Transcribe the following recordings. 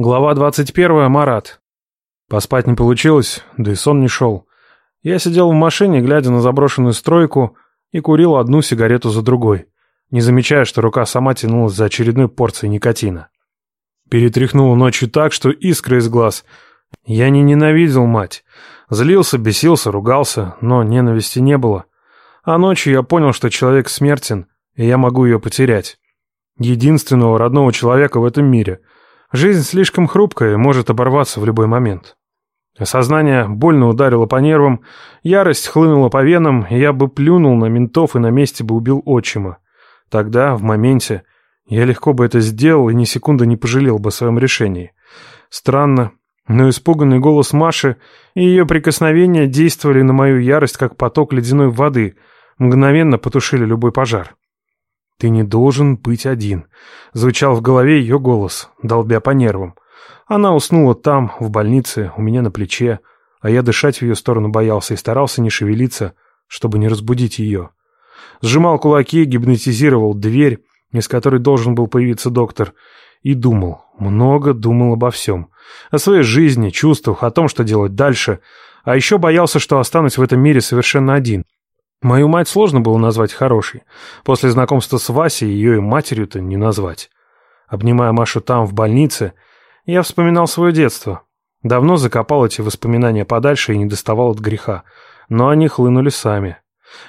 Глава 21. Марат. Поспать не получилось, да и сон не шел. Я сидел в машине, глядя на заброшенную стройку, и курил одну сигарету за другой, не замечая, что рука сама тянулась за очередной порцией никотина. Перетряхнула ночью так, что искры из глаз. Я не ненавидел мать. Злился, бесился, ругался, но ненависти не было. А ночью я понял, что человек смертен, и я могу ее потерять. Единственного родного человека в этом мире — Жизнь слишком хрупкая и может оборваться в любой момент. Осознание больно ударило по нервам, ярость хлынула по венам, и я бы плюнул на ментов и на месте бы убил отчима. Тогда, в моменте, я легко бы это сделал и ни секунды не пожалел бы о своем решении. Странно, но испуганный голос Маши и ее прикосновения действовали на мою ярость, как поток ледяной воды, мгновенно потушили любой пожар. «Ты не должен быть один», — звучал в голове ее голос, долбя по нервам. Она уснула там, в больнице, у меня на плече, а я дышать в ее сторону боялся и старался не шевелиться, чтобы не разбудить ее. Сжимал кулаки, гипнотизировал дверь, из которой должен был появиться доктор, и думал, много думал обо всем. О своей жизни, чувствах, о том, что делать дальше. А еще боялся, что останусь в этом мире совершенно один — Мою мать сложно было назвать хорошей. После знакомства с Васей ее и матерью-то не назвать. Обнимая Машу там, в больнице, я вспоминал свое детство. Давно закопал эти воспоминания подальше и не доставал от греха. Но они хлынули сами.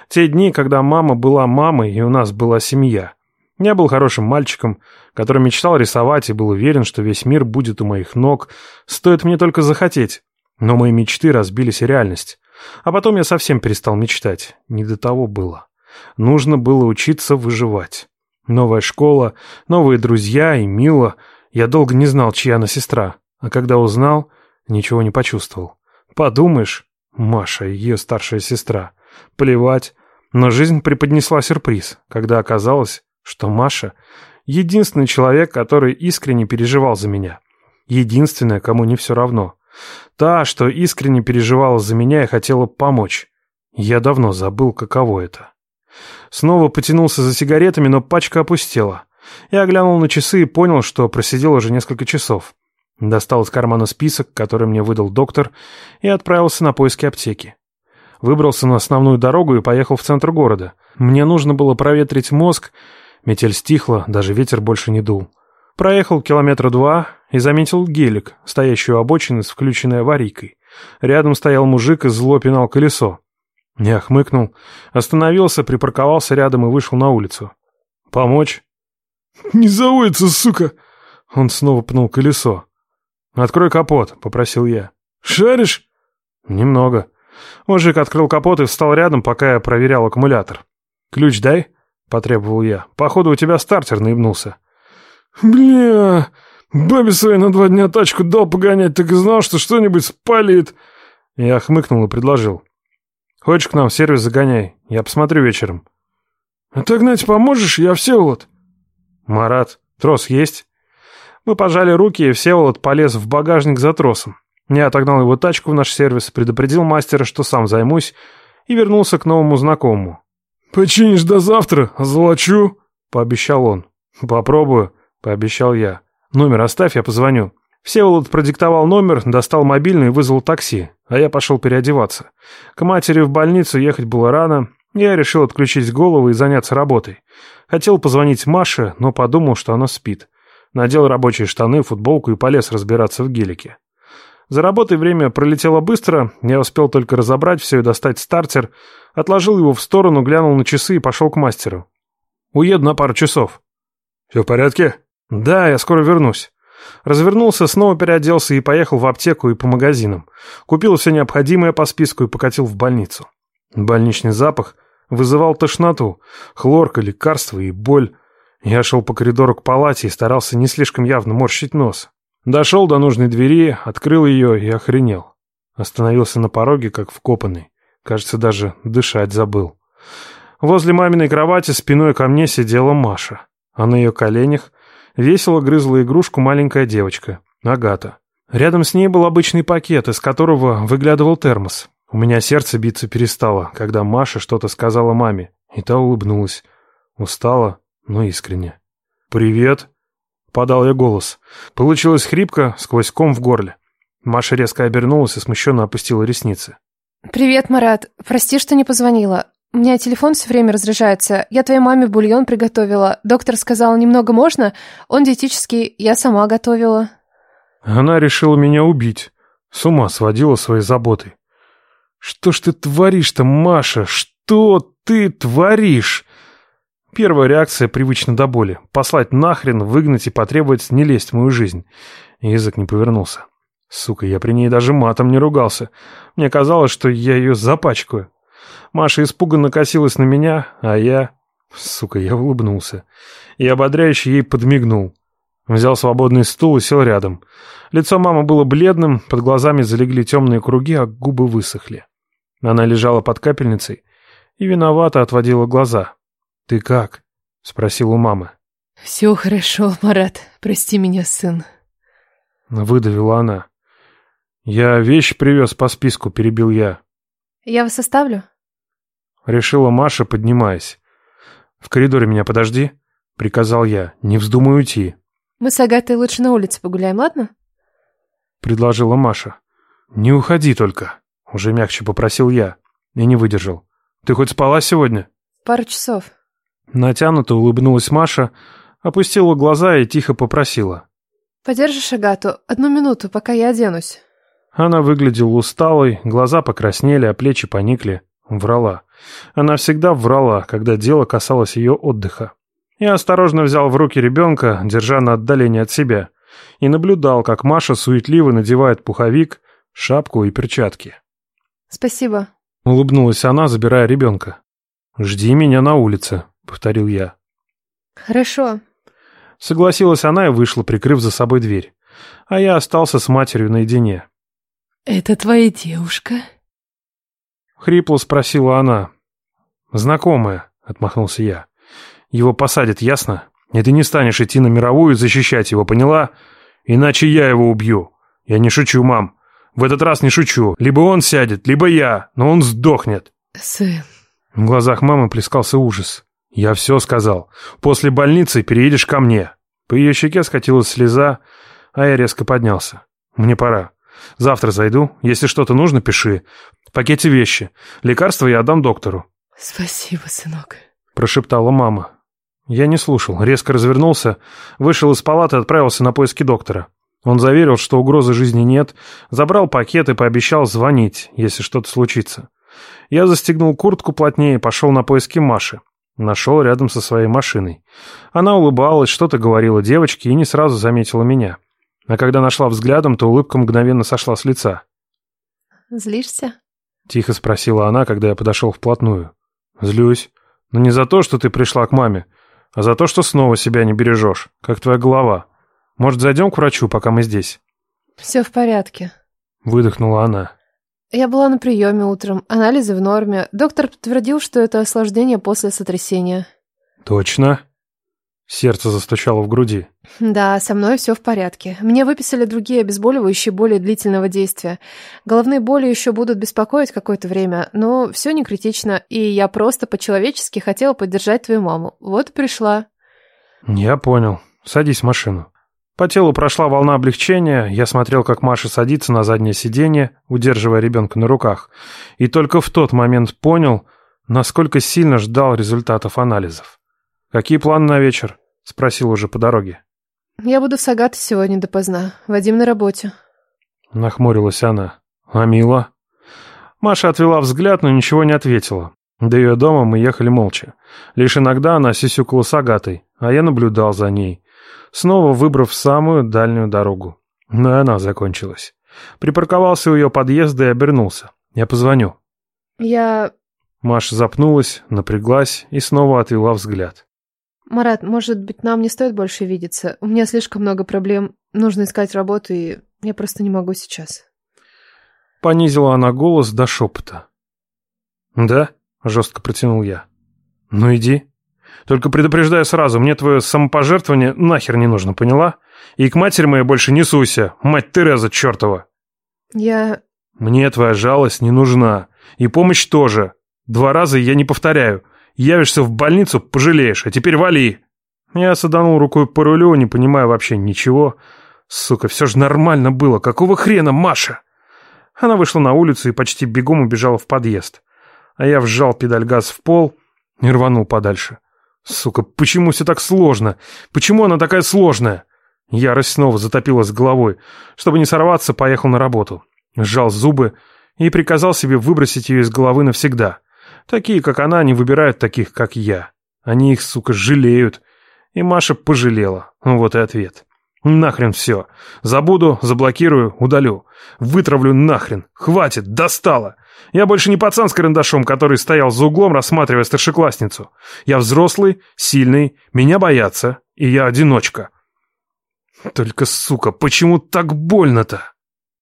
Те дни, когда мама была мамой и у нас была семья. Я был хорошим мальчиком, который мечтал рисовать и был уверен, что весь мир будет у моих ног, стоит мне только захотеть. Но мои мечты разбились о реальность. А потом я совсем перестал мечтать. Не до того было. Нужно было учиться выживать. Новая школа, новые друзья и Мила. Я долго не знал, чья она сестра. А когда узнал, ничего не почувствовал. Подумаешь, Маша, ее старшая сестра. Плевать. Но жизнь преподнесла сюрприз, когда оказалось, что Маша — единственный человек, который искренне переживал за меня. Единственная, кому не все равно. Та, что искренне переживала за меня и хотела помочь. Я давно забыл, каково это. Снова потянулся за сигаретами, но пачка опустела. Я глянул на часы и понял, что просидел уже несколько часов. Достал из кармана список, который мне выдал доктор, и отправился на поиски аптеки. Выбрался на основную дорогу и поехал в центр города. Мне нужно было проветрить мозг. Метель стихла, даже ветер больше не дул. Проехал километра два и заметил гелик, стоящий у обочины с включенной аварийкой. Рядом стоял мужик и зло пинал колесо. Я хмыкнул, остановился, припарковался рядом и вышел на улицу. «Помочь?» «Не заводится, сука!» Он снова пнул колесо. «Открой капот», — попросил я. «Шаришь?» «Немного». Мужик открыл капот и встал рядом, пока я проверял аккумулятор. «Ключ дай», — потребовал я. «Походу, у тебя стартер наебнулся». «Бля, бабе своей на два дня тачку дал погонять, так и знал, что что-нибудь спалит». Я хмыкнул и предложил. «Хочешь к нам в сервис загоняй, я посмотрю вечером». «Отогнать поможешь? Я Всеволод». «Марат, трос есть?» Мы пожали руки, и Всеволод полез в багажник за тросом. Я отогнал его тачку в наш сервис, предупредил мастера, что сам займусь, и вернулся к новому знакомому. «Починишь до завтра, золочу», — пообещал он. «Попробую», — пообещал я. «Номер оставь, я позвоню». Всеволод продиктовал номер, достал мобильный и вызвал такси, а я пошел переодеваться. К матери в больницу ехать было рано, я решил отключить голову и заняться работой. Хотел позвонить Маше, но подумал, что она спит. Надел рабочие штаны, футболку и полез разбираться в гелике. За работой время пролетело быстро, я успел только разобрать все и достать стартер, отложил его в сторону, глянул на часы и пошел к мастеру. «Уеду на пару часов». «Все в порядке?» «Да, я скоро вернусь». Развернулся, снова переоделся и поехал в аптеку и по магазинам. Купил все необходимое по списку и покатил в больницу. Больничный запах вызывал тошноту, хлорка, лекарства и боль. Я шел по коридору к палате и старался не слишком явно морщить нос. Дошел до нужной двери, открыл ее и охренел. Остановился на пороге, как вкопанный. Кажется, даже дышать забыл. Возле маминой кровати спиной ко мне сидела Маша, а на ее коленях Весело грызла игрушку маленькая девочка, Агата. Рядом с ней был обычный пакет, из которого выглядывал термос. У меня сердце биться перестало, когда Маша что-то сказала маме, и та улыбнулась. Устала, но искренне. «Привет!» — подал я голос. Получилось хрипко, сквозь ком в горле. Маша резко обернулась и смущенно опустила ресницы. «Привет, Марат. Прости, что не позвонила. У меня телефон все время разряжается. Я твоей маме бульон приготовила. Доктор сказал, немного можно. Он диетический, я сама готовила». Она решила меня убить. С ума сводила своей заботой. «Что ж ты творишь-то, Маша? Что ты творишь?» Первая реакция привычна до боли. Послать нахрен, выгнать и потребовать не лезть в мою жизнь. Язык не повернулся. Сука, я при ней даже матом не ругался. Мне казалось, что я ее запачкаю. Маша испуганно косилась на меня, а я... Сука, я улыбнулся. И ободряюще ей подмигнул. Взял свободный стул и сел рядом. Лицо мамы было бледным, под глазами залегли темные круги, а губы высохли. Она лежала под капельницей и виновато отводила глаза. «Ты как?» — спросил у мамы. «Все хорошо, Марат. Прости меня, сын». Выдавила она. «Я вещи привез по списку», — перебил я. «Я вас оставлю?» Решила Маша, поднимаясь. «В коридоре меня подожди», — приказал я. «Не вздумай уйти». «Мы с Агатой лучше на улице погуляем, ладно?» Предложила Маша. «Не уходи только», — уже мягче попросил я. И не выдержал. «Ты хоть спала сегодня?» «Пару часов». Натянуто улыбнулась Маша, опустила глаза и тихо попросила. «Подержишь Агату? Одну минуту, пока я оденусь». Она выглядела усталой, глаза покраснели, а плечи поникли. Врала. Она всегда врала, когда дело касалось ее отдыха. Я осторожно взял в руки ребенка, держа на отдалении от себя, и наблюдал, как Маша суетливо надевает пуховик, шапку и перчатки. «Спасибо», — улыбнулась она, забирая ребенка. «Жди меня на улице», — повторил я. «Хорошо». Согласилась она и вышла, прикрыв за собой дверь. А я остался с матерью наедине. «Это твоя девушка?» Хрипло спросила она. «Знакомая», — отмахнулся я. «Его посадят, ясно? И ты не станешь идти на мировую и защищать его, поняла? Иначе я его убью. Я не шучу, мам. В этот раз не шучу. Либо он сядет, либо я, но он сдохнет». «Сын...» В глазах мамы плескался ужас. «Я все сказал. После больницы переедешь ко мне». По ее щеке скатилась слеза, а я резко поднялся. «Мне пора. Завтра зайду. Если что-то нужно, пиши. В пакете вещи. Лекарства я отдам доктору». «Спасибо, сынок», — прошептала мама. Я не слушал, резко развернулся, вышел из палаты и отправился на поиски доктора. Он заверил, что угрозы жизни нет, забрал пакет и пообещал звонить, если что-то случится. Я застегнул куртку плотнее и пошел на поиски Маши. Нашел рядом со своей машиной. Она улыбалась, что-то говорила девочке и не сразу заметила меня. А когда нашла взглядом, то улыбка мгновенно сошла с лица. «Злишься?» — тихо спросила она, когда я подошел вплотную. «Злюсь. Но не за то, что ты пришла к маме, а за то, что снова себя не бережешь, как твоя голова. Может, зайдем к врачу, пока мы здесь?» «Все в порядке», — выдохнула она. «Я была на приеме утром, анализы в норме. Доктор подтвердил, что это осложнение после сотрясения». «Точно?» Сердце застучало в груди. Да, со мной все в порядке. Мне выписали другие обезболивающие более длительного действия. Головные боли еще будут беспокоить какое-то время, но все не критично, и я просто по-человечески хотела поддержать твою маму. Вот и пришла. Я понял. Садись в машину. По телу прошла волна облегчения, я смотрел, как Маша садится на заднее сиденье, удерживая ребенка на руках, и только в тот момент понял, насколько сильно ждал результатов анализов. «Какие планы на вечер?» — спросил уже по дороге. «Я буду в Сагат сегодня допоздна. Вадим на работе». Нахмурилась она. «А Мила?» Маша отвела взгляд, но ничего не ответила. До ее дома мы ехали молча. Лишь иногда она сисюкала с Агатой, а я наблюдал за ней, снова выбрав самую дальнюю дорогу. Но и она закончилась. Припарковался у ее подъезда и обернулся. «Я позвоню». «Я...» Маша запнулась, напряглась и снова отвела взгляд. «Марат, может быть, нам не стоит больше видеться? У меня слишком много проблем. Нужно искать работу, и я просто не могу сейчас». Понизила она голос до шепота. «Да?» — жестко протянул я. «Ну иди. Только предупреждаю сразу, мне твое самопожертвование нахер не нужно, поняла? И к матери моей больше не суйся, мать Тереза чертова!» «Я...» «Мне твоя жалость не нужна. И помощь тоже. Два раза я не повторяю. Явишься в больницу, пожалеешь, а теперь вали!» Я саданул рукой по рулю, не понимая вообще ничего. Сука, все же нормально было. Какого хрена, Маша? Она вышла на улицу и почти бегом убежала в подъезд. А я вжал педаль газ в пол и рванул подальше. Сука, почему все так сложно? Почему она такая сложная? Ярость снова затопилась головой. Чтобы не сорваться, поехал на работу. Сжал зубы и приказал себе выбросить ее из головы навсегда. Такие, как она, не выбирают таких, как я. Они их, сука, жалеют. И Маша пожалела. Вот и ответ. Нахрен все. Забуду, заблокирую, удалю. Вытравлю нахрен. Хватит, достало. Я больше не пацан с карандашом, который стоял за углом, рассматривая старшеклассницу. Я взрослый, сильный, меня боятся, и я одиночка. Только, сука, почему так больно-то?